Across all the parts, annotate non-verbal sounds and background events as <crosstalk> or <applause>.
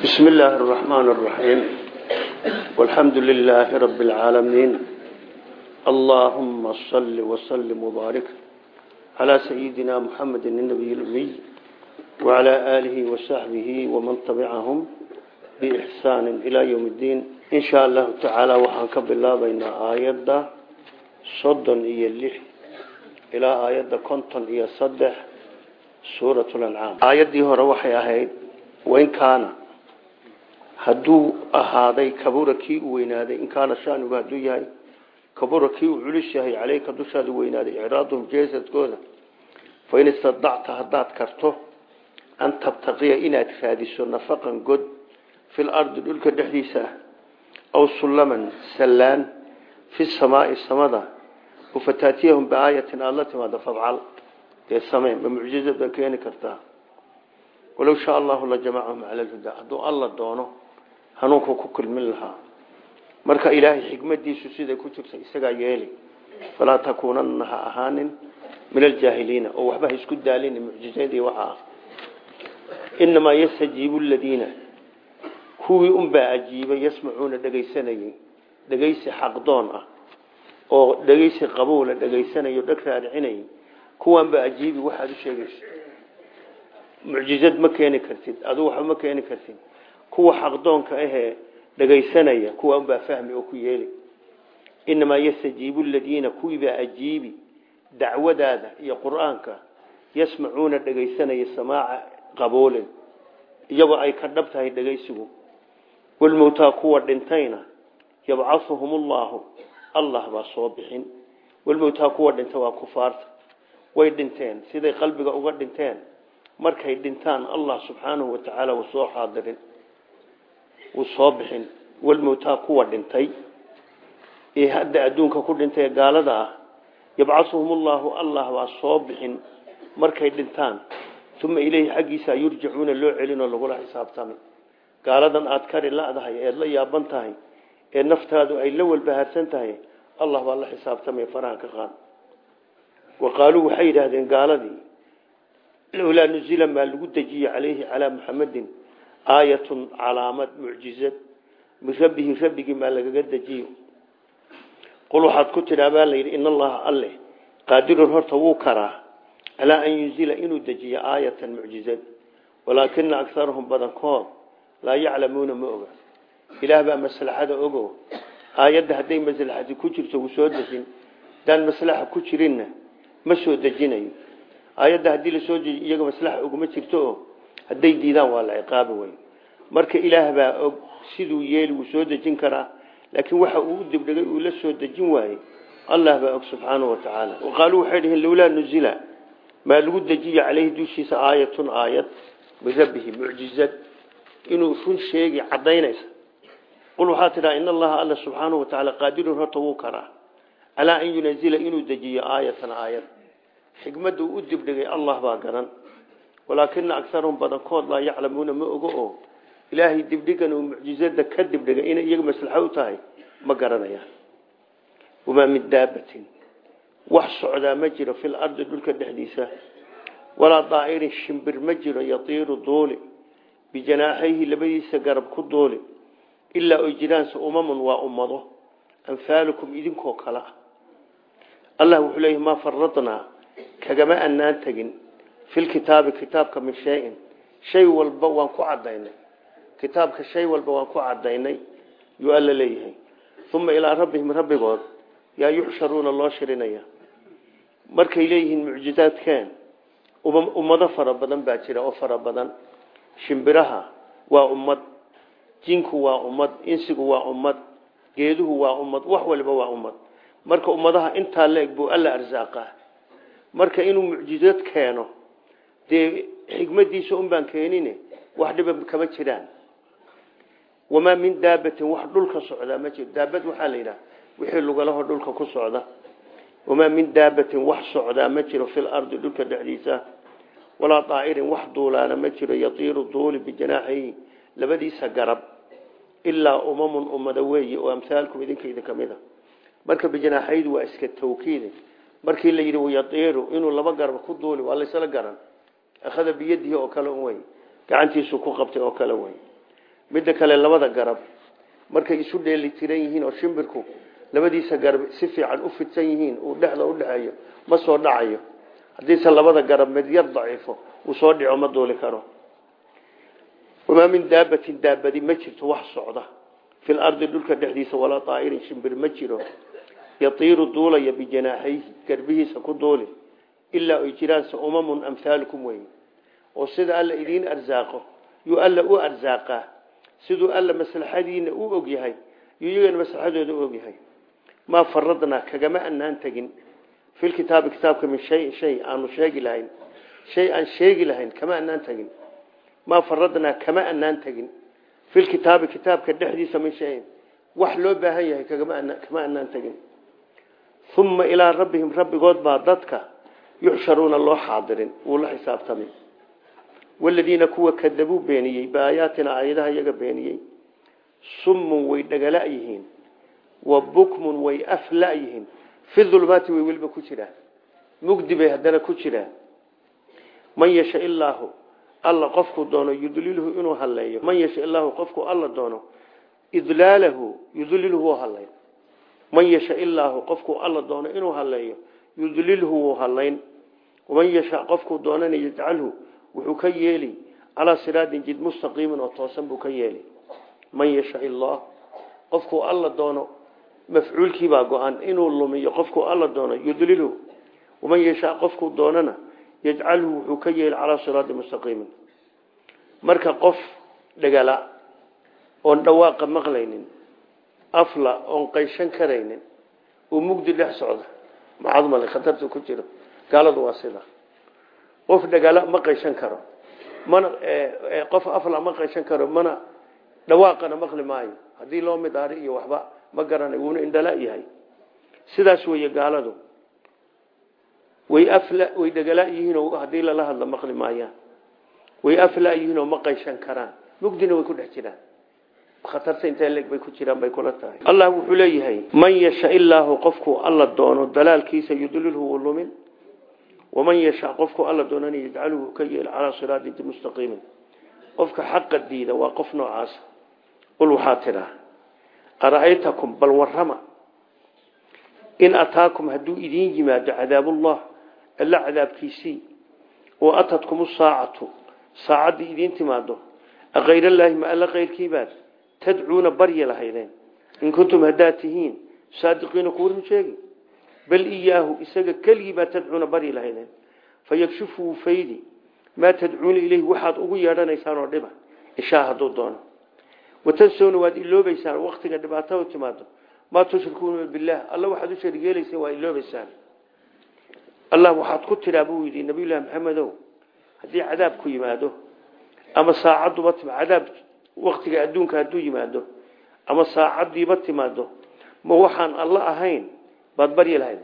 بسم الله الرحمن الرحيم والحمد لله رب العالمين اللهم صل وسلم وبارك على سيدنا محمد النبي الأمي وعلى آله وصحبه ومن تبعهم بإحسان إلى يوم الدين إن شاء الله تعالى وحنك بالله بين آيات صدا إيا اللح إلى آيات كنتن إيا صدح سورة الأنعام آيات دي هو روحي أهيد وإن كان hadduu ahaaday kabura kii u weynaaday in kaana shanigu hadduu yahay. Kabura uu culus yahay caleyka dushaada weynaaday icraaduhum jeesadkooda. Fain istadacta haddaad karto an tabtaqiya inaad raadiso nafaqan god fil ardi dhulka dhexdiisa ah aw sullaman sallaan fi samaai samada fataatiyahum biaayatin aada la timaado fafcal dee samee ma mucjizad baa keeni kartaa? Walow shaa allahu la jamacahum cala lhudaa hadduu alla doono hanuunku ku kulmin lahaa marka ilaahay xikmadiisu siday ku jirta isagaa yeeli. Falaa takuunanna ha ahaanin min oo waxba isku daalin mucjizadii waxa. Ah inamaa yastajiibu ladiina kuwii unbaa ajiibay yasmacuuna dhegaysanayey dhegaysi xaqdoon ah. Oo dhegaysi qabowla dhegaysanayo dheg raadcinayay. Kuwan baa ajiibi waxaad u sheegayso mucjizad ma keeni kartid. Aduu waxba ma keeni kartid kuwa xaqdoonka ahee dhagaysanaya kuwa unbaa fahmi oo ku yeeli. Inamaa yastajiibu ladiina kuwiibaa ajiibi dacwadaada iyo qur'aanka yasmacuuna dhagaysanaya samaaca qaboolin iyagoo ay ka dhab tahay dhagaysigu. Walmowtaa kuwa dhintayna yabcahuhum ullahu allah baa soo bixin. Walmowtaa kuwa dhinta waa kufaarta. Way dhinteen siday qalbiga uga dhinteen. Markay dhintaan allah subxaanahu watacaala soo xaadirin wuu soo bixin. Walmowtaa kuwa dhintay. Ee hadda adduunka ku dhintay gaalada ah yabcahuhum ullahu allah baa soo bixin markay dhintaan. Uma ileyhi xaggiisa yurjacuuna loo celinoo lagula xisaabtami gaaladan aada kari ladahay eed la yaaban tahay ee naftaadu ay la walbahaarsan tahay allah baa la xisaabtamaya faraha ka qaad. Wa qaaluu waxay yidhaahdeen gaaladii lowlaa nuzila maa lagu dejiye caleyhi calaa muxamadin aayatun calaamad mucjizad. Min rabbihi rabbigii maa lagaga dejiyo qul waxaad ku tidhaa baa layidhi in allaha alleh qaadirun horta wuu karaa calaa an yunzila inuu dejiyo aayatan mucjizad. Walaakina agarahum badankood laa yaclamuuna ma oga. Ilaah baa maslaxada ogo aayadda hadday maslaxadi ku jirto wuu soo dejin hadaan maslaxa ku jirinna ma soo dejinayo. Aayadda haddii hadday diidaan waa la ciqaabi wey marka ilaah baa og siduu yeeli wuu soo dejin karaa laakiin waxa uu u dibdhigay uu la soo dejin waayey allah baa og subxaanahu watacaala qaaluu waxay dhaheen lowlaa nuzila maa lagu dejiyo caleyhi dushiisa aayatun aayad min rabbihi inuu run sheegi cadaynaysa qul waxaa tidhaha in allaha alla subxaanahu watacaala qaadirun horta wuu karaa. Calaa an yunazila inuu dejiyo aayatan aayad. Xikmadda uu u dibdhigay allah baa garan walaakina agarahum badankood laa yaclamuuna ma ogo oo ilaahay dibdhigan uu mucjizada ka dibdhigay inay iyaga maslaxo u tahay ma garanayaan. Wamaa min daabatin wax socdaa ma jiro fil ardi dhulka dhexdiisa. Walaa daa'irin shimbir ma jiro yatiiru duuli bijanaaxayhi labadiisa garab ku duuli. Ilaa oy jiraanse umamun waa ummado amhaalukum idinkoo kale ah. Allah wuxuu maa faradnaa kagama annaan tegin filkitaabi kitaabka min shayin. Shay walba waan ku cadaynay kitaabka shay walba waan ku cadaynay yuu alla leeyahay. Uma ilaa rabbihim rabbigood yaa yuxsharuuna loo shirinaya. Markay leeyihiin mucjizaadkeen ummado fara badan baa jira oo fara badan. Shimbiraha waa ummad jinku waa ummad insigu waa ummad geeduhu waa ummad wax waliba waa ummad. Marka ummadaha intaa la buu alla arsaaqaa. Marka inuu mucjizad keeno dee xikmadiisa un baan keenin wax dhiba kama jiraan. Wamaa min daabatin wax dhulka socdaa ma jiro daabad waxaa la yidhaha wixii lugalaho dhulka ku socda. Wamaa min daabatin wax socdaa ma jiro fil ardi dhulka dhexdiisa. Walaa daa'irin wax duulaana ma jiro. Yatiiru duuli bijanaaxihi labadiisa garab. Ilaa umamun ummado weeye oo amhaalkum idinkayda ka mid a. Marka bijanaaxaydu waa iska tawkiide. Markii la yidhi wayatiiru inuu laba akhada biyadihi oo kale wey gacantiisu ku qabtay oo kale wey midda kale labada garab markay isu dheeli tiran yihiin oo shimbirku labadiisa garab si fiican u fidsan yihiin uu dhexda u dhexeeyo ma soo dhacayo. Haddiise labada garab mid yar daciifo uu soo dhico ma duuli karo. Wamaa min daabatin daabadi ma jirto wax socda. Fi lardi dhulka dhexdiisa walaa aa'irin shimbir ma jiro. Yatiiru duulaya ilaa ay jiraanse umamun amhaalukum weyn. Oo sida alla idiin arsaaqo yuu alla u arsaaqaa. Siduu alla maslaxadiina u ogyahay yuu iyagana maslaxadooda u ogyahay maa faradnaa kagama anaan tegin. Filkitaabi kitaabka min shayin shay aanu sheegi lahayn. Shay aan sheegi lahayn kama anaan tegin. Maa faradnaa kama anaan tegin. Filkitaabi kitaabka dhexdiisa min shayin wax loo baahan yahay kama anaan tegin. Uma ilaa rabbihim rabbigood yuxsharuuna loo xaadirin wuu la xisaabtamay waladiina kuwa kadabuu beeniyey biaayaatina aayadaha iyaga beeniyey summun way dhagala yihiin wa bukmun way afla yihiin fi dulmaati way weliba ku jiraan mugdi bay haddana ku jiraan man yasha illaahu alla qofkuu doono yudlilhu inuu halleeyo man yasha illaahu qofkuu alla doono idlaalahu yudlilhu wuu halleyn man yasha illaahu qofkuu alla doono inuu halleeyo yudlilhu wuu hallayn waman yasha qofkuu doonana yajcalhu wuxuu ka yeeli calaa siraadin jid mustaqiimin oo toosan buu ka yeeli man yasha illaah qofkuu alla doono mafcuulkiibaa go-an inuu lumiyo qofkuu alla doono yudlilhu waman yasha qofkuu doonana yajcalhu wuxuu ka yeeli calaa siraadin mustaqiimin marka qof dhagala oon dhawaaqa maqlaynin afla gaaladu waa sida. Qof dhagala ma qayshan karo. Mana qof afla ma qayshan karo mana dhawaaqana maqli maayo. Haddii loo midaari iyo waxba ma garanay wuuna indhala yahay. Sidaas weeye gaaladu way afla way dhagala yihiinoo haddii lala hadla maqli maayaan. Way afla yihiinoo ma qayshan karaan. Mugdina way ku dhex jiraan. Khatarta intee leeg bay ku jiraan bay kula tahay. Allah wuxuu leeyahay man yasha illaahu qofkuu alla doono dalaalkiisa yudlilhu wuu lumin waman yasha qofkuu alla doonana yajcaluhu ka yeel calaa siraatin mustaqiimin. Qofka xaqa diida waa qof noocaas. Qul waxaa tidhaa ara'aytakum bal warrama? In ataakum hadduu idiin yimaado cadaabullah alla cadaabkiisii oo atadkum saacatu saacaddii idiin timaado akayr ma alla kayrkiibaad tadcuuna barya lahaydeen. In kuntum haddaad tihiin saadiqiina kuwa run sheegi bal iyaahu isaga keligii baa tadcuuna baryi lahaydeen. Fayakshifu wuu faydi maa tadcuuna ileyhi waxaad ugu yeedhanaysaan oo dhiba. Ishaa hadduu doono. Watansowna waad iloobaysaan waktiga dhibaatada timaado maa tushrikuuna billaah alla waxaad u shargeelaysaan waa iloobaysaan allah waxaad ku tidhaa buu yidhi nabiyullaahi maxamedow haddii cadaab ku yimaado ama saacadduba cadaab waktiga adduunka hadduu yimaado ama saacaddiiba timaado ma waxaan alla ahayn baad baryi lahayd.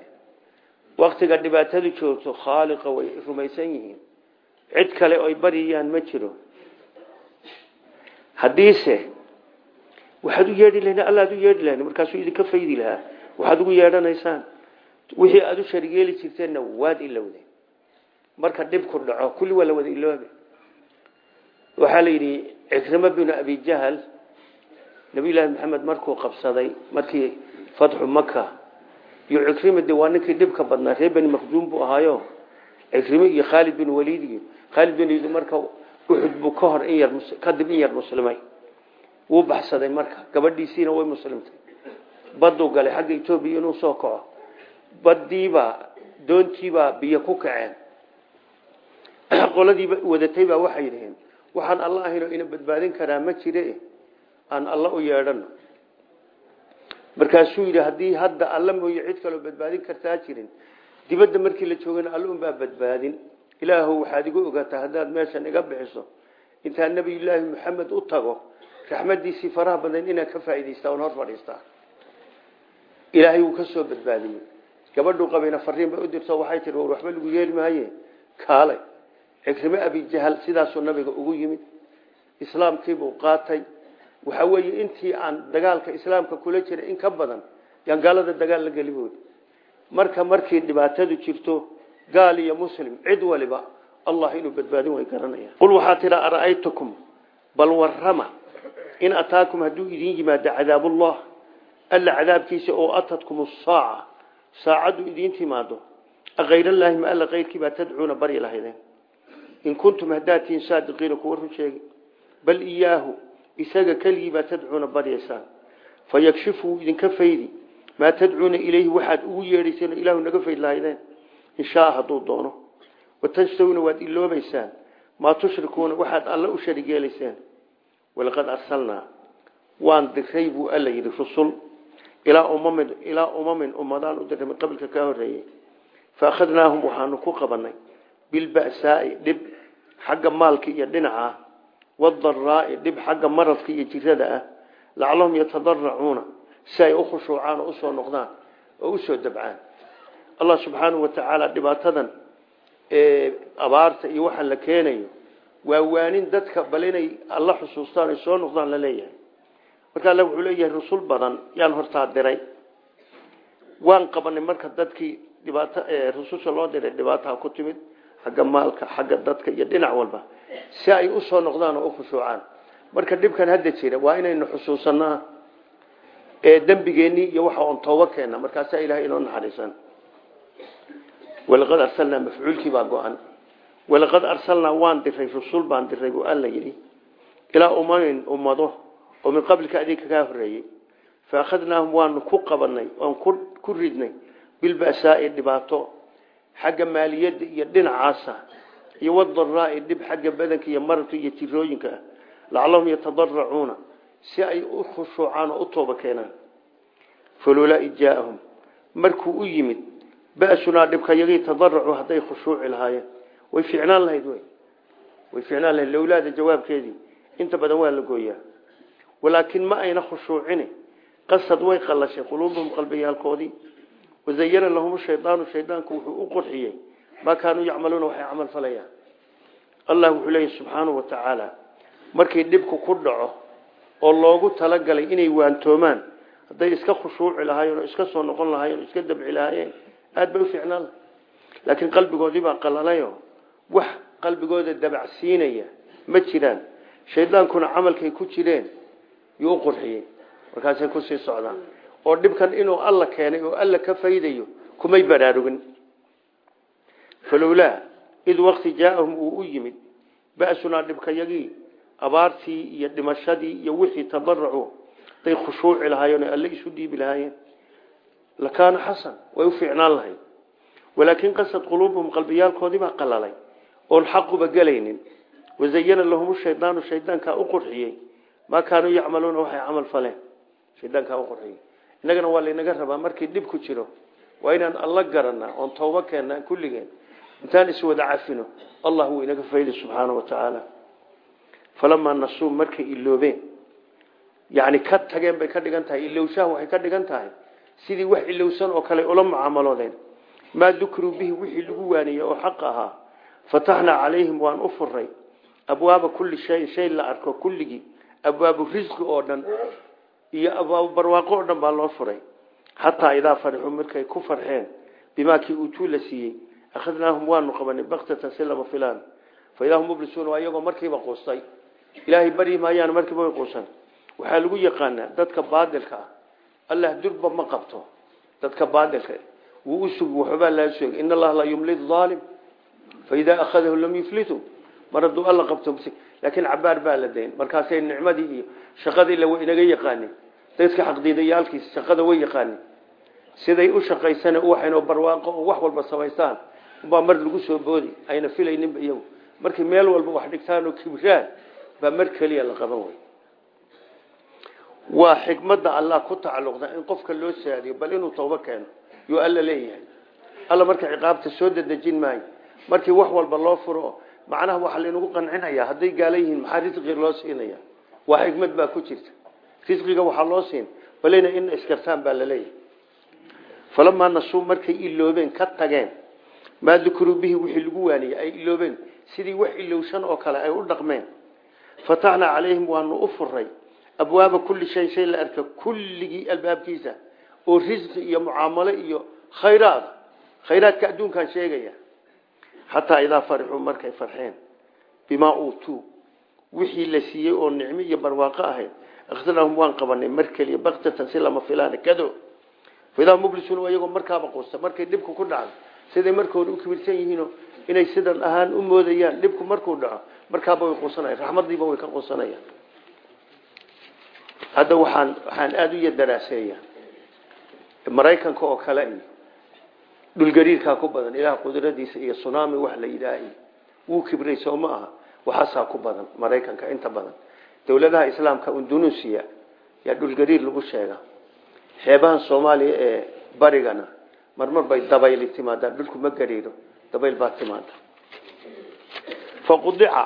Waktiga dhibaatadu joogto khaaliqa way rumaysan yihiin. Cid kale oy baryayaan ma jiro. Haddiise waxaad u yeedhi lahayn alla ad u yeedhi lahayn markaasuu idinka faydi lahaa. Waxaad ugu yeedhanaysaan. Wixii aada u shargeeli jirteenna waad ilowdeen marka dhibku dhaco kulli waa la wada iloobe waxaa la yidhi cikrimo binu abi jahal nabiyullaahi maxamed markuu qabsaday markii fatxu maka iyo cikrima de waa ninkii dhibka badnaa reer beni maqduum buu ahaayo. Cikrimo iyo khaalid bin waliid khaalid bin waliid marka uxud buu ka hor in yar kadib in yar muslimay. Wuu baxsaday marka gabadhiisiina way muslimtay. Baduu galay xagga etoobiya inuu soo kaco. Badiibaa doontiibaa biyo ku kaceen. <clears throat> Qoladiiba wadatay baa waxay yidhaheen waxaan alla ahaynoo ina badbaadin karaa ma jire aan alla u yeedhano markaasuu yidhi haddii hadda alla mooye cid kaloo badbaadin kartaa jirin. Dibadda markii la joogana alla unbaa badbaadin. Ilaahow waxaad igu ogaataa haddaad meeshan iga bixiso. Intaan nebiyullaahi maxamed u tago raxmadiisii faraha badan inaan ka faa'idaystaa oon hor fadhiistaa. Ilaahay wuu ka soo qabayna fariin bay u dirto waxay tihi war waxba lagu yeeli maaye. Kaalay. Cikrime abijahal sidaasuu nabiga ugu yimid. Islaamkiibuu qaatay waxa weeye intii aan dagaalka islaamka kula jiray in ka badan yaan gaalada dagaal la geli boodi marka markii dhibaatadu jirto gaal iyo muslim cid waliba allah inuu badbaadin way garanayaan. Qul waxaa tidha ara'aytakum bal warrama in ataakum hadduu idin yimaado cadaabullah alla cadaabkiisa oo atadkum saaca saacaddu idiin timaado akayrallaahi ma alla kayrkiibaa tadcuuna baryi lahaydeen? In kuntum haddaad tihiin saadiqiina kuwa run sheegi bal iyaahu isaga keligiibaa tadcuuna baryaysaan fayakshifu idinka faydi. Maa tadcuuna ilayhi waxaad ugu yeedhayseen ilaahu naga fayd lahaydeen. In shaa hadduu doono. Watajtawna waad iloobaysaan maa tushrikuuna waxaad alla u sharig yeelayseen walaqad arsalnaa. Waan diray buu alla yidhi rusul ilaa umamin ilaa umamin ummadaan u diray min qabilka kaa horreeyey fa akhadnaahum waxaanu ku qabanay bilba'saa'i dhib xagga maalka iyo dhinaca wadaraa'i dhib xagga maradka iyo jirada ah lacalahum yatadaracuuna si ay u khushuucaan oo u soo noqdaan oo u soo dabcaan allah subxaanahu wa tacaala dhibaatadan abaarta iyo waxa la keenayo waa waanin dadka bal inay alla xusuustaan soo noqdaan la leeyahay marka alle wuxuu leeyahay rusul badan yaan hortaa diray waan qabanay marka dadkii dhibaato rususha loo diray dhibaataha ku timid xagga maalka xagga dadka iyo dhinac walba si ay u soo noqdaan oo u khushuucaan. Marka dhibkan hadda jira waa inaynu xusuusanaa ee dembigeenii iyo waxa on tooba keena markaasaa ilahay inoo naxariisan. Walaqad arsalnaa mafcuulkii baa go-an walaqad arsalnaa waan diray rusul baan diray buu alla yidhi. Ilaa umamin ummado oo min qablika adinka kaa horreeyey. Fa akhadnaahum waanu ku qabanay oon ku ridnay bilba'saa'i dhibaato xagga maaliyadda iyo dhinacaasa iyo wadaraa'i dhib xagga badanka iyo maradka iyo jirooyinka ah lacalahum yatadaracuuna si ay u khushuucaan oo u tooba keenaan. Falolaa id jaaahum markuu u yimid ba'sunaa dhibka yagii tadaracuu hadday khushuuci lahaayeen. Way ficnaan lahayd wy way ficnaan lahayd lowlaada jawaabkeedii inta badan waa la gooyaa. Walaakin ma ayna khushuucini qasad way qallashay quluubuhum qalbiyaalkoodii wazayana lahum shaydaanu shaydaanku wuxuu u qurxiyey. Maa kaanuu yacmaluuna waxay camal falayaan. Allah wuxuu leeyahy subxaanahu wa tacaala markii dhibku ku dhaco oo loogu talagalay inay waantoomaan hadday iska khushuuci lahaayeen oo iska soo noqon lahaayeen oo iska dabci lahaayeen aada bay u fiicnaan. Lahay laakiin qalbigoodii baa qalalayo. Wax qalbigooda dabacsiinaya ma jiraan. Shaydaankuna camalkay ku jireen yuu ku sii socdaan oo dhibkan inuu alla keenay oo alla ka faydayo kumay baraarugin. Falowlaa id wakti jaaahum uu u yimid ba'sunaa dhibkayagii abaartii iyo dhimashadii iyo wixii tadaracuu day khushuuci lahaayeen oo isu dhiibi lahaayeen. Lakaana xasan way u fiicnaan lahayd. Walaakin qasad quluubuhum qalbiyaalkoodii baa qalalay oon xaquba gelaynin wazayana lahum shaydaanu shaydaankaa u qurxiyey. Maa kaanuu yacmaluuna waxay camal faleen? Shaydaankaa u qurxiyey innagana waa laynaga rabaa markii dhib ku jiro waa inaan alla garanaa oon tooba keennaa kulligeen. Intaan iswada cafino allah wuu inaga fayday subxaana wa tacaala falamaa nasuu markay iloobeen yani ka tageen bay ka dhigan tahay ilowshaha waxay ka dhigan tahay sidii wax ilowsan oo kale ula mucaamaloodeen maa dukruu bihi wixii lagu waaniyey oo xaq ahaa fataxnaa calayhim waan u furay abwaaba kulli shayin shay la arko kulligii abwaabu risqi oo dhan iyo abwaabu barwaaqo oo dhan baa loo furay. Xataa idaa farixuu markay ku farxeen bimaa kii uutuu la akhadnaahum waanu qabanay baktatan si lama fa idaa mublisuun waa iyagoo markiiba quustay. Ilaahay baryi maayaan markiiba way quusan waxaa lagu yaqaanaa dadka baadilka ah allah durba ma qabto. Dadka baadilka wuu u sug waxbaa laa sheegay in allaha laa yumlid aalim faidaa akhadahu lam mar hadduu alla qabto laakiin cabaar baa la dayn. Markaasay nicmadii iyo shaqadii inaga yaqaanin dadka xaqdiidayaalkiisa shaqada way yaqaanin siday u shaqaysana waxaynoo barwaaqo oo wax walba samaystaan ubaa mar lagu soo boodi. Ayna filayninba iyagu. Markay meel walba wax dhigtaan oo kibraan baa mar keliya la qaban way waa xikmadda allah ku tacalluqda in qofka loo saadiyo bal inuu toobo keeno. Yuu alla leeyahay. Alla marka ciqaabta soo dadejin maayo. Markii wax walba loo furo macnaha waxaa laynagu qancinaya hadday gaala yihiin maxaa loo siinaya waa xikmad baa ku jirta. Risqiga waxaa loo siin balina in iskartaan baa la leeyahay falamaa nasuu markay iloobeen ka tageen maa dukruu bihi wixii lagu waaniyey ay iloobeen. Sidii wax ilowshan oo kale ay u dhaqmeen. Fataxnaa calayhim waanu u furay abwaaba kulli shay shay la arka kulligii albaabkiisa oo risqi iyo mucaamalo iyo khayraad. Khayraadka adduunkaan sheegaya xataa idaa farixuu markay farxeen bimaa uutuu wixii la siiyey oo nicmo iyo barwaaqo ahayd akhadnaahum waan qabanay mar keliya baktatan si lama filaan kado faidaa mublisuun iyagoo markaaba quusta markay dhibku ku dhacdo siday markooda u kibirsan yihiino inay sidan ahaan u moodayaan dhibku markuu dhaco markaaba way quusanayaan raxmadiiba way ka quusanayaan. Hadda waxaan waxaan aada u yadaraaseeya maraykanka oo kale dhulgariirkaa ku badan ilaah qudradiisa iyo tsunami wax la yidhaahi wuu kibray soo ma aha waxaasaa ku badan maraykanka inta badan. Dowladaha islaamka indonesia yaa dhulgariir lagu sheega. Xeebahan soomaaliya ee barigana marmar bay dabayli timaadaan dhulku ma gariiro dabayl baa timaada faqudica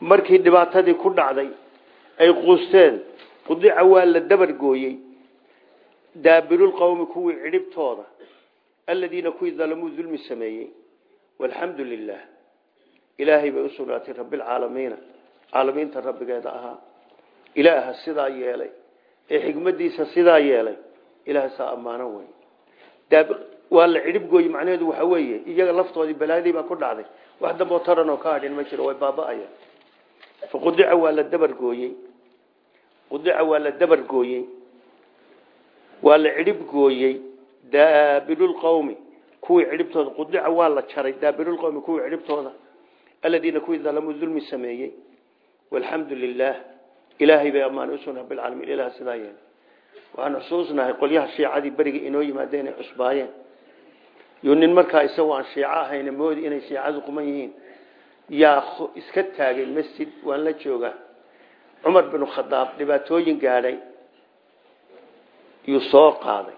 markii dhibaatadii ku dhacday ay quusteen qudica waa la dabargooyey daabirulqowmi kuwii cidhibtooda aladiina kuwii dalamuu dulmi sameeyey walxamdu lilah ilaahay bay u sugnaatay rabbilcaalamiina caalamiinta rabbigeeda ahaa. Ilaaha sidaa yeelay. Ee xikmadiisa sidaa yeelay. Ilaah saa ammaano wey waa la cidhib gooye macnaheedu waxa weeye iyaga laftoodii balaadii baa ku dhacday. Wax damboo taran oo ka hadhin ma jiro way baaba'ayaan faqudica waa la dabargooyey qudica waa la dabargooyey waa la cidhib gooyey daabirulqowmi kuwii cidhibtooda qudica waa la jaray daabirulqowmi kuwii cidhibtooda aladiina kuwii dalamuu dulmi sameeyey. Walxamdu lilaah ilaahay bay ammaan u sugna rabbilcaalamiin ilaah sidaa yeelay. Waxaan xusuusnahay qolyaha shiicadii berigii inoo yimaadeen ay cusbaayeen. Yo nin markaa isagoo aan shiico ahayna moodi inay shiicadu quman yihiin. Yaa iska taagay masjid waan la joogaa. Cumar binu khadaab dhibaatooyin gaadhay yuu soo qaaday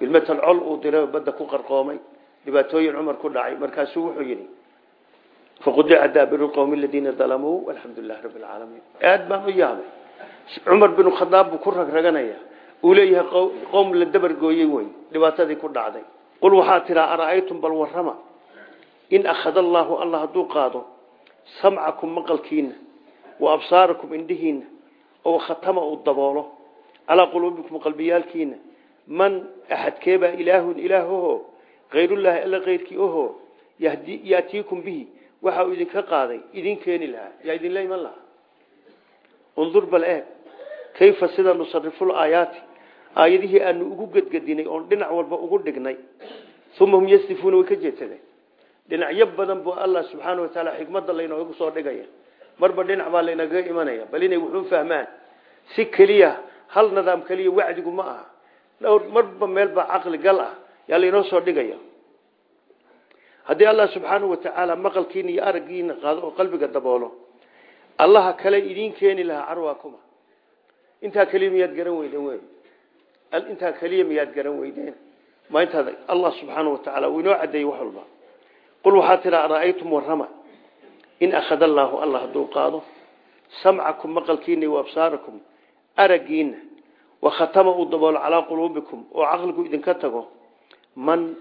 bilmatal col uu diray badda ku qarqoomay. Dhibaatooyin cumar ku dhacay. Markaasuu wuxuu yidhi faqudica daabiru lqowmi aladiina dalamuu alxamdu lilahi rabbi alcaalamiin aad baan u yaabay. Cumar binu khadaab buu ku ragraganaya uu leeyahay qowm la dabargooyey wey dhibaatadii ku dhacday. Qul waxaa tiraa ara'aytum bal warrama? In akhada allaahu allah hadduu qaado samcakum maqalkiina wa absaarakum indhihiina oo khatama uu daboolo calaa quluubikum qalbiyaalkiina man axadkeebaa ilaahun ilaahoho kayrullaahi alla kayrkii oho yaatiikum bihi waxa uu idinka qaaday idin keeni lahaa yaa idinla iman lahaa undur bal eeg kayfa sida nusarifu laayaati aayadihii aanu ugu gedgedinay oon dhinac walba ugu dhignay uma hum yasdifuuna way ka jeedsadeen. Dhinacyo badan buu allah subxaana watacaala xikmadda laynoogu soo dhigaya. Marba dhinac baa laynagaga imanaya bal inay wuxuu fahmaan si keliya hal nidaam keliya wacdigu ma dhowr marba meel baa caqli gal ah. Yaa laynoo soo dhigaya haddii allah subxaana watacaala maqalkiina iyo araggiina qaado qalbiga daboolo allaha kale idiin keeni lahaa carwaa kuma. Intaa keliya miyaad garan weydeen wey intaa keliya miyaad garan weydeen. Ma intaad allah subxaana watacaala uu inoo cadeeyey wax walba. Qul waxaa tiraa ara'aytum warrama? In allaahu allah hadduu qaado samcakum maqalkiina wa absaarakum wa khatama uu daboolo calaa quluubikum oo caqligu idinka tago man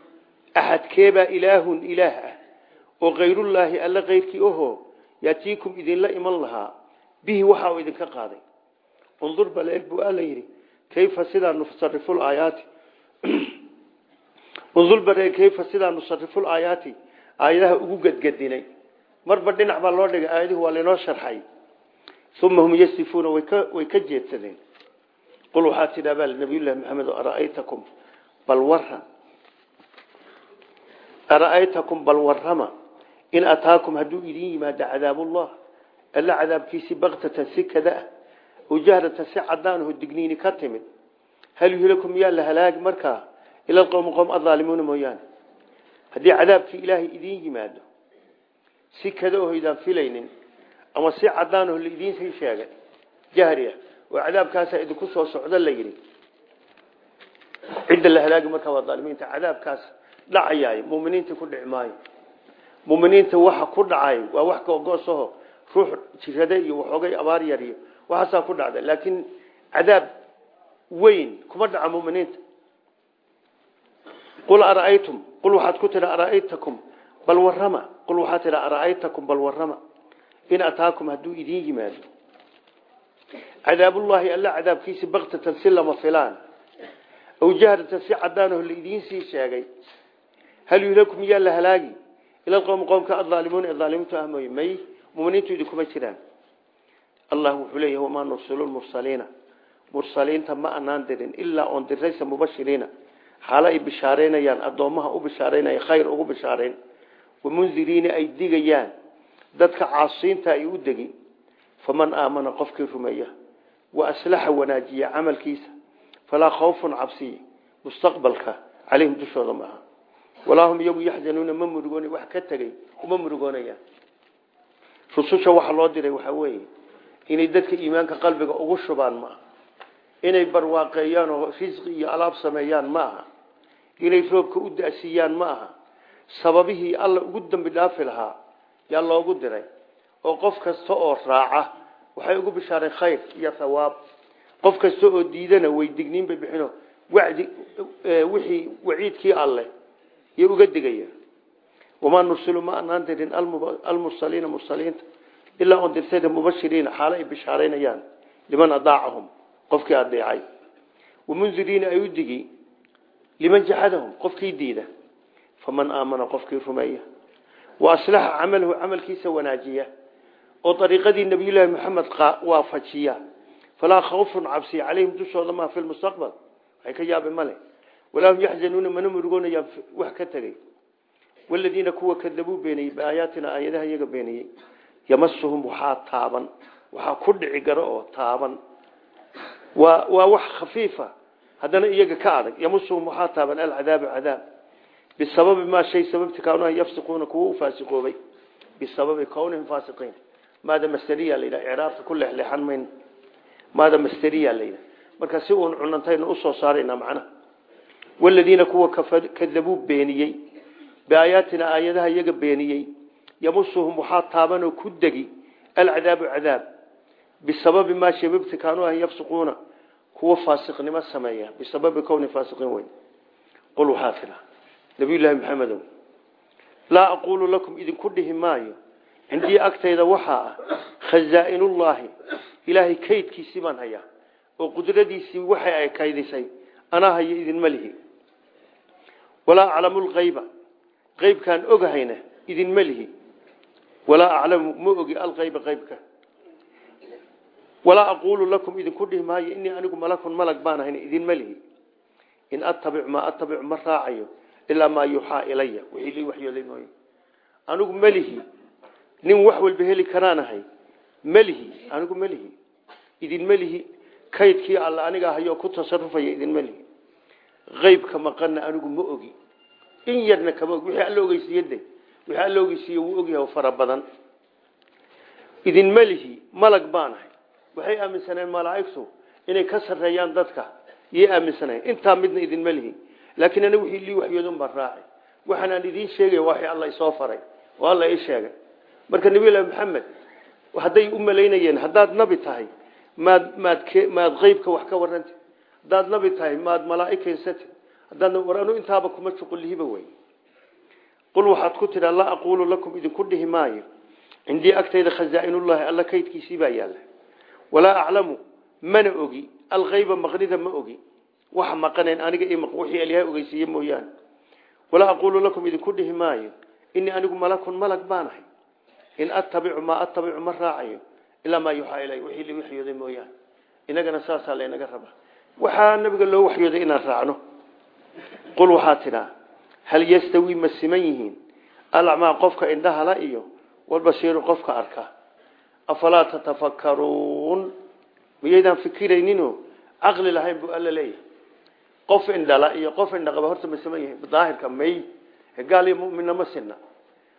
axadkeebaa ilaahun ilaah ah oo kayrullaahi alla kayrkii oho yaatiikum idinla iman lahaa bihi waxa uu idinka qaaday. Undur baleeg buu alla yidhi kayfa sidaa nusarifu laayaati <clears throat> undur baleeg kayfa sidaa nusarifu laayaati aayadaha ugu gedgedinay marba dhinac baa loo dhigay aayadihu waa laynoo sharxay qul waxaa tidhaa baa nabiyullahi maxamed ara'aytakum bal waran ara'aytakum bal warrama in ataakum hadduu idin yimaado cadaabullah alla cadaabkiisii baktatan si kada ah oo jahratan si cadaanaho digniini ka timid hal yuhlakum yaa la halaagi markaa ila qowmi qowm adaalimuuna mooyaane haddii cadaabkii ilaahay idin yimaado si kada oho idaan filaynin ama si cadaanaho laidiinsii sheegay jahri ah oo cadaabkaasaa idinku soo socda la yidhi. Cidda la halaagi markaa waa aalimiinta cadaabkaas dhacayaay muminiinta ku dhici maayo muminiinta waxa ku dhacay waa wax googoosaho ruux jirade iyo waxoogay abaar yar iyo waxaasaa ku dhacda laakiin cadaab weyn kuma dhaca muminiinta qul ara'aytum qul waxaad ku tidha ara'aytakum bal warrama. Qul waxaad tidha ara'aytakum bal warrama. In ataakum hadduu idin yimaado cadaabullaahi alla cadaabkiisi baktatan si lama filaan. Aw jahratan si cadaanaho laidiin sii sheegay. Hal yuhlakum yaa la halaagi? Ila qowmi qowmka adaalimuuna ee aalimiintu ah mooye may muminiintu idinkuma jiraan. Allah wuxuu leeyahy wamaa nursilu lmursaliina mursaliinta ma anaan dirin ilaa oon diraysa mubashiriina. Xaalo ay bishaareynayaan addoommaha u bishaareynaya khayr ugu bishaarayn wamunziriina ay faman aamana qofkii rumeeya wa aslaxa wanaajiya camalkiisa falaa khawfun cabsiy mustaqbalka calayhim dushooda maaha. Walaa hum iyagu yaxzanuuna ma murugoon wax ka tegey uma murugoonayaan rususha waxa loo diray waxaa weeye inay dadka iimaanka qalbiga ugu shubaan maaha inay barwaaqeeyaan oo risqi iyo alaab sameeyaan ma aha inay roobka u da'siiyaan ma aha sababihii alla ugu dambi dhaafi lahaa yaa loogu diray oo qof kasta oo raaca waxay ugu bishaareen khayr iyo thawaab. Qof kasta oo diidana way digniin bay bixino. Wacdi wixii waciidkii alleh iyo uga digaya. Wamaa nursilu ma anaan dirin almursaliina mursaliinta ilaa on dirtayda mubashiriina xaalo ay bishaareynayaan liman adaacahum qofkii adeecay wamunziriina ay u digi liman jaxadahum qofkii diida. Faman aamana qofkii rumeeya. Wa aslaxa camalahu camalkiisa wanaajiya oo ariiqadii nabiyullaahi maxamed waafajiya. Falaa khawfun cabsi calayhim dushooda maa fi lmustaqbal waxay ka yaabe male. Walaa hum yaxzanuuna mana murugoonayaan wax ka tegey waladiina kuwa kadabuu beeniyey biaayaatina aayadaha iyaga beeniyey yamasuhum waxaa taaban waxaa ku dhici gara oo taaban. Waa waa wax khafiifa. Haddana iyaga ka adag. Yamasuhum waxaa taaban alcadaabu cadaab. Bisababi maa shay sababti kaanu an yafsiquuna maada masteriya la yidhaha icraabta ku leexleexan mayn. Maada masteriya la yidhaha. Marka si uun cunantaynu u soo saaraynaa macnaha waladiina kuwa kadabuu beeniyey. Biaayaatina aayadaha iyaga beeniyey. Yamusuhum waxaa taabanoo ku degi alcadaabu cadaab. Bisababi maa shababti kaanuu an yafsiquuna kuwa faasiqnimo sameeya. Bisababi kowni faasiqiin weyn. Qul waxaa tira nabiyullaahi maxamedow laa aquulu lakum idinku dhihi maayo cindii agtayda waxaa ah khazaa'inullaahi ilaahay kaydkiisii baan hayaa oo qudradiisii waxay ay kaydisay anaa hayo idinma lihi walaa aclamu lkayba qaybkaan ogahayna idinma lihi walaa aclamu ma ogi alkayba qaybka walaa aquulu lakum idinku dhihi maayo inii anigu malakun malag baan ahayn idinma lihi in attabic maa attabicu ma raacayo ilaa maa yuuxaa ilaya wixii lii waxyooday nin wax walba heli karaan ahay anigu melihi. Idinma lihi kaydkii alla aniga hayo ku tasarufaya idinma lihi qaybka maqana anigu ma ogi. In yarna kama ogi. Wixii alla ogeysiiyade wixii alla ogeysiiye wuu ogyahay fara badan. Idinma lihi malag baan ahay. Waxay aaminsaneen malaa'igtu inay ka sarreeyaan dadka. Yay aaminsaneen. Intaa midna idinma lihi laakiin ana wixii lii waxyoodun baan raacay. Waxaan aan idiin sheegay waa alla isoo faray. Alla ii sheegay marka nabiyullaahi maxamed hadday u malaynayeen haddaad nabi tahay maad maad maad qeybka wax ka warrantid haddaad nabi tahay maad malaa'ig keensatid haddaad war anu intaaba kuma shuqullihiba wey qul waxaad ku tidhaa laa aquulu lakum idinku dhihi maayo. Cindii agtayda khazaa'inullaahi alla kaydkiisii baa yaalla. Walaa aclamu mana ogi. Alkayba maqnida ma ogi. Waxa maqaneen aniga wixii ilaahay ogeysiiye mooyaane. Walaa aquulu lakum idinku dhihi maayo. Inii anigu malakun malag baanahay in attabicu maa attabicu ma raacayo ilaa maa yuuxaa ilay wixii la waxyooday mooyaane. Inagana saasaa laynaga rabaa waxaa nabiga loo waxyooday inaan raacno. Qul waxaa tidhaa hal yastawi ma siman yihiin? Alacmaa qofka indhahala iyo walbasiiru qofka arka. Afalaa tatafakkaruun? Miyaydaan fikirayninoo? Caqli lahayn buu alla leeyahay. Qof indhala iyo qof indhaqaba horta ma siman yihiin. Daahirka may gaal iyo mu'minna ma sinna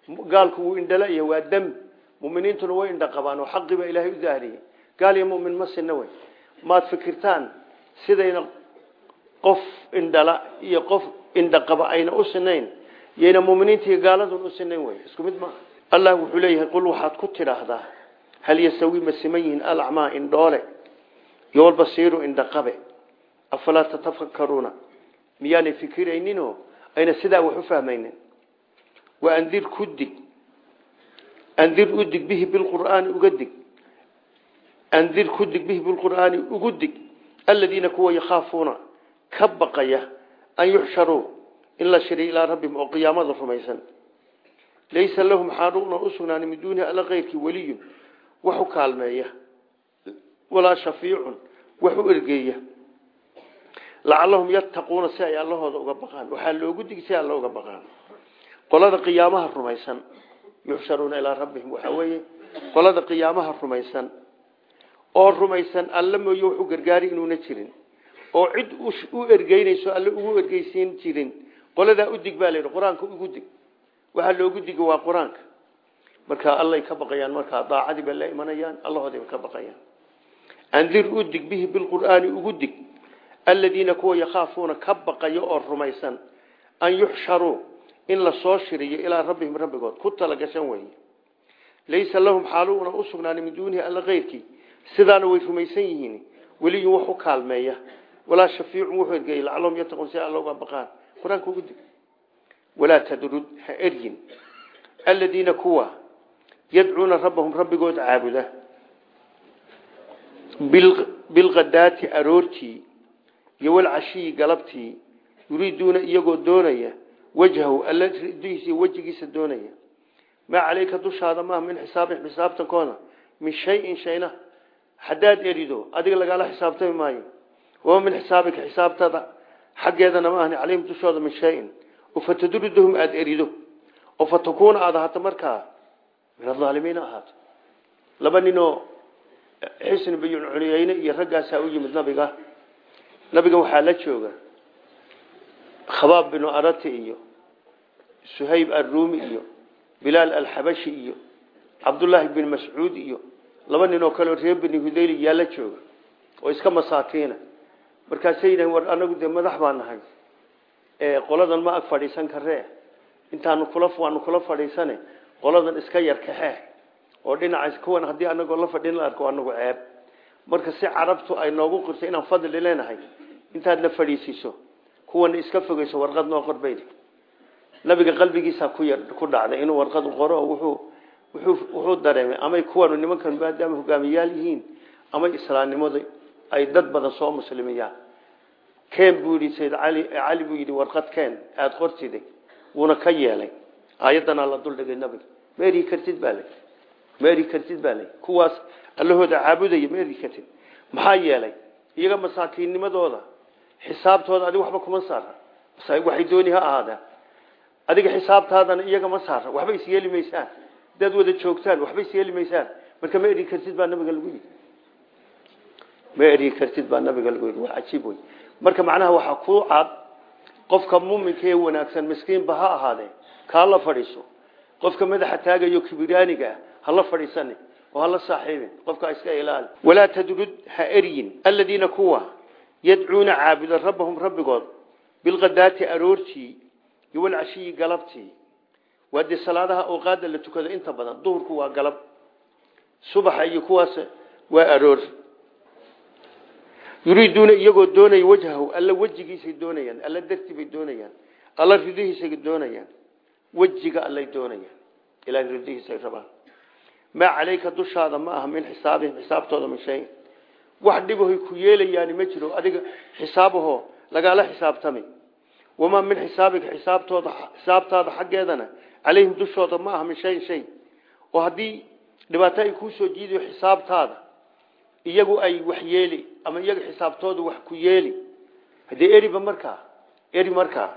gaalku wuu indhala iyo waa dam mu'miniintuna way indha qabaan oo xaqii baa ilaahay u daahiriyey. Gaal iyo mu'min ma sinna wey maad fikirtaan sidayna qof indhala iyo qof indhaqaba ayna u sinayn yayna mu'miniinta iyo gaaladun u sinayn wey isku mid maaha? Allah wuxuu leeyahay qul waxaad ku tidhaahdaa hal yasawi ma siman yihiin alacmaa indhoole iyo walbasiiru indhaqabe. Afalaa tatafakkaruuna? Miyaanay fikirayninoo? Ayna sidaa waandir ku dig. Andir u dig bihi bilqur'aani uga dig. Andir ku dig bihi bilqur'aani ugu dig. Aladiina kuwa yakhaafuuna ka baqaya an yuxsharuu in la shiriy ilaa rabbihim oo qiyaamada rumaysan. Laysa lahum xaanuuna u sugnaan min duunihi alla keyrkii weliyun. Wax u kaalmeeya walaa shafiicun wax u ergeeya. Lacalahum yattaquuna si ay allahooda uga baqaan. Waxaa loogu digi si uga baqaan qolada qiyaamaha rumaysan yuxsharuuna ilaa rabbihim waxaa weeye qolada qiyaamaha rumaysan oo rumaysan alla mooye wax u gargaari inuuna jirin oo cid u ergeynayso alle ugu ergeysiin jirin qoladaa udig baa layidhi qur'aanka ugu dig waxaa loogu digi waa qur'aanka. Allay ka baqayaan markaa daacadii bay la imanayaan allahoodayba ka baqayaan. Andir u dig bihi bilqur'aani ugu dig aladiina kuwa yakhaafuuna ka baqayo oo rumaysan an yuxsharuu in la soo shiriyo ilaa rabbihim rabbigood. Ku talagashan weye laysa lahum xaaluuna u sugnaanin min duunihi alla keyrkii sidaana way rumaysan yihiin. Weliyun wax u kaalmeeya. Walaa shafiicun wuxuu ergeeyey lacalahum yattaquun si alla uga baqaan. Qur'aanka ugu dig walaa tadrud ha eryin kuwa yadcuuna rabbahum rabbigood caabuda. Bilqadaati aroortii iyo walcashiyi galabtii yuriiduuna iyagoo doonaya wajhahu alla ridihiisa wejigiisa doonaya. Maa caleyka dushaada maaha min xisaabin xisaabtankooda min shayin shayna. Haddaad erido adiga lagaala xisaabtami maayo. Wama min xisaabika xisaabtada. Xaggeedana ma ahni caleyhim dushooda min shayin. Oo fatadridahum aada erido. Oo fatakuuna aada ahaato markaa min adaalimiina ahaato laba ninoo xisni biyun culiyeyne iyo raggaasaa u yimid nabiga. Nabiga waxaa la jooga khabaab binu arati iyo suhayb arruumi iyo bilaal alxabashi iyo cabdullaahi bin mascuud iyo laba nin oo kaleo reer beni hudayli yaa la jooga oo iska masaakiina. Markaasay yidhahen war anagu dee madax baa nahay qoladan ma ag fadhiisan karee intaanu kula waanu kula fadhiisane qoladan iska yar kaxee oo dhinacaas kuwan haddii anagoo la fadhin la arko anagu ceeb. Marka si carabtu ay noogu qirto inaan fadli leenahay intaad na fadhiisiiso kuwana iska fogeyso warqad noo qorbaydi nabiga qalbigiisaa ku dhacday inuu warqad qoro wuxuu dareemay amay kuwanu nimankan maadaama hogaamiyaal yihiin? Amay islaamnimada ay dad badan soo muslimiyaan keen buu yidhi sayd cali buu yidhi warqad keen aada qortiday wuuna ka yeelay. Aayaddanaa la duldhigay nabiga. Ma eri kartid baa le ma eri kartid baa le kuwaas allahooda caabudaya ma eri kartid. Maxaa yeelay iyaga masaakiinnimadooda xisaabtooda adiga waxba kuma saara waxay dooni ha ahaadaan. Adiga xisaabtaadana iyaga ma saara waxba isyeeli maysaan. Hadaad wada joogtaan waxba isyeeli maysaan. Marka ma eri kartid baa nabiga lagu yidhi. Ma eri kartid baa nabiga lagu yidhi. Wax cajiib wey marka macnaha waxaa ku cad qofka muminka ee wanaagsan miskiinba ha ahaadee kaa la fadhiiso. Qofka madaxa taagayo kibiraaniga ah hala fadhiisani oo hala saaxiibin. Qofka iska ilaali. Walaa tadrud ha eryin aladiina kuwa yadcuuna caabuda rabbahum rabbigood bilqadaati aroortii iyo walcashiyi galabtii waa dee salaadaha awqaada la tukado inta badan duhurku waa galab. Subaxa iyo kuwaas waa aroor. Yuriiduuna iyagoo doonaya wajhahu alla wejigiisay doonayaan alla dartii bay doonayaan alla ridihiisay doonayaan wejiga allay doonayaan. Ilahay ridihiisay rabaan. Maa caleyka dushaada ma aha min xisaabihim xisaabtooda wax dhibahoy ku yeelayaani ma jiro adiga xisaabahoo lagaala xisaabtami. Wamaa min xisaabika xisaabtooda xisaabtaada xaggeedana calayhim dushooda ma aha min shay. Oo haddii dhibaato ay kuu soo jiidayo xisaabtaada iyagu ay wax yeeli ama iyaga xisaabtooda wax ku yeeli. Haddee eriba markaa eri markaa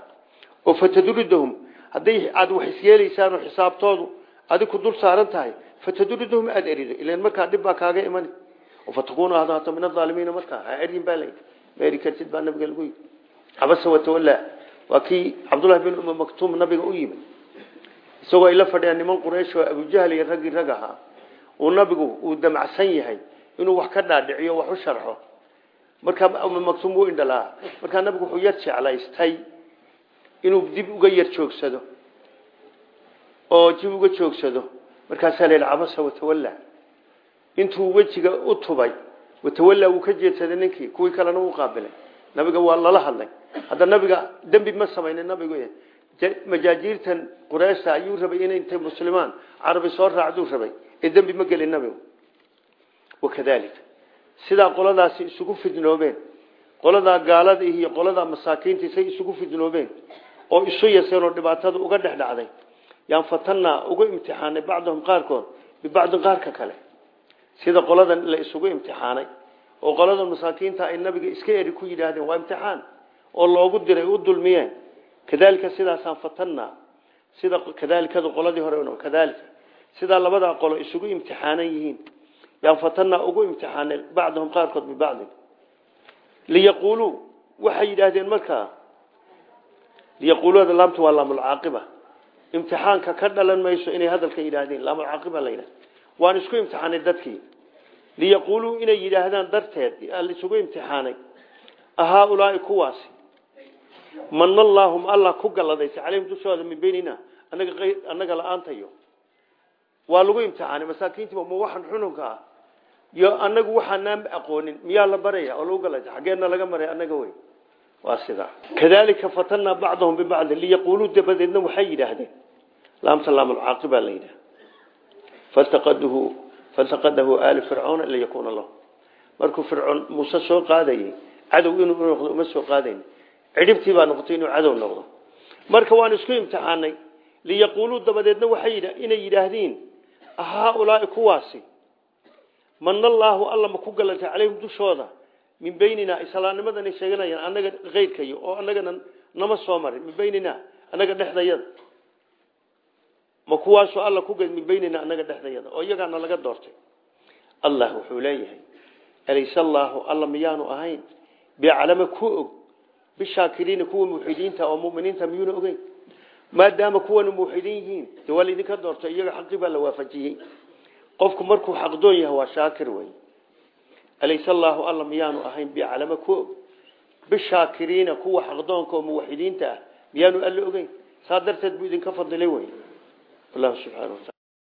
oo fatadridahum hadday aad wax isyeelaysaan oo xisaabtoodu adig ku dul saaran tahay fatadridahum aada erido ilan markaa kaaga imani oo fatakuuna ahaato min adaalimiina markaa ha eryin baa layidhi ma eri kartid baa nabiga lagu yidhi cabasa watawallaa waa kii cabdullahi bin uma maktuum nabiga u yimid isagoo ay la fadhiyaan niman quraysh oo abujahl iyo raggii rag ahaa uu nabigu uu damacsan yahay inuu wax ka dhaadhiciyo wax u sharxo markaa uma maktuum wuu indhalaa markaa nabigu wuxuu yar jeclaystay inuu dib uga yar joogsado oo dib uga joogsado markaasaa la yidhi cabasa watawalla intuu wejiga u tubay watawalla wuu ka jeedsaday ninkii kuwii kalena uu qaabilay. Nabiga waa lala hadlay. Hadda nabiga dembi ma samaynin nabigu majaajiirtan qurayshta ayuu rabay inay intay muslimaan carabi soo raacduu rabay ee dembi ma gelin nabigu. Wakadalika sidaa qoladaasi isugu fidnoobeen qoladaa gaalada iyo qoladaa masaakiinta say isugu fidnoobeen oo isu yaseen oo dhibaatada uga dhex dhacday. Yaan fatanaa uga imtixaanay bacdahum qaarkood bibacdin qaarka kale sida qoladan la isugu imtixaanay oo qolada masaakiinta ay nabiga iska eri ku yidhaahdeen waa imtixaan oo loogu diray u dulmiyeen. Kadaalika sidaasaan fatannaa sida kadaalikadu qoladii hore kadaalika. Sidaa labadaa qolo isugu imtixaanan yihiin. Yaan fatannaa ugu imtixaanay bacdahum qaarkood bibacdin liyaquuluu waxay yidhaahdeen markaa liyaquuluada laamtu waa laamulcaaqiba imtixaanka ka dhalan mayso inay hadalka yidhaahdeen laamulcaaqiba la yidhahda waan isku imtixaanay dadkii. Liyaquuluu inay yidhaahdaan darteed isugu imtixaanay. Ahaaulaai kuwaasi. Mana allaahum allah ku galladaysa calayhim dushooda min beynina annaga la'aantayo. Waa lagu imtixaanay masaakiintiiba ma waxaan xununka ah. Iyo anagu waxaanaan aqoonin miyaa la baraya oo lagu gallaysa xaggeedna laga maray annaga wey. Waa sidaa kadalika fatanaa bacdahum bibacdi liyaquuluu dabadeedna waxay yidhaahdeen. Laamta laamulcaaqiba la yidhaha faltaqadahu faltaqadahu aali fircoona liyakuuna lahu markuu fircoon muuse soo qaadayay cadow inuu noqdo uma soo qaadayn cidhibtii baa noqotay inuu cadow noqdo marka waan isku imtixaanay liyaquuluu dabadeedna waxay inay yidhaahdiin haaulaai kuwaasi mana allaahu alla ma ku galantay calayhim dushooda min beynina islaamnimadan sheeganayaan annaga keyrkayo oo annagana nama soo marin min beynina annaga dhexdayada ma kuwaasoo alla ku min beynina annaga dhexdayada oo iyagaana laga doortay. Allah wuxuu leeyahay alayse allaahu alla miyaanu ahayn? Bicalama ku og bishaakiriina kuwa muxidiinta oo muminiinta miyuuna ogeyn? Maadaama kuwana muxidiin yihiin de waa laydinka doortay iyaga xaqii baa la waafajiyey. Qofku markuu xaqdoon yahay waa shaakir wey alayse allaahu alla miyaanu ahayn? Bicalama ku og bishaakiriina kuwa xaqdoonka oo muwaxidiinta ah miyaanu alla ogeyn? Saa darteed buu idinka wallahu subxana wataala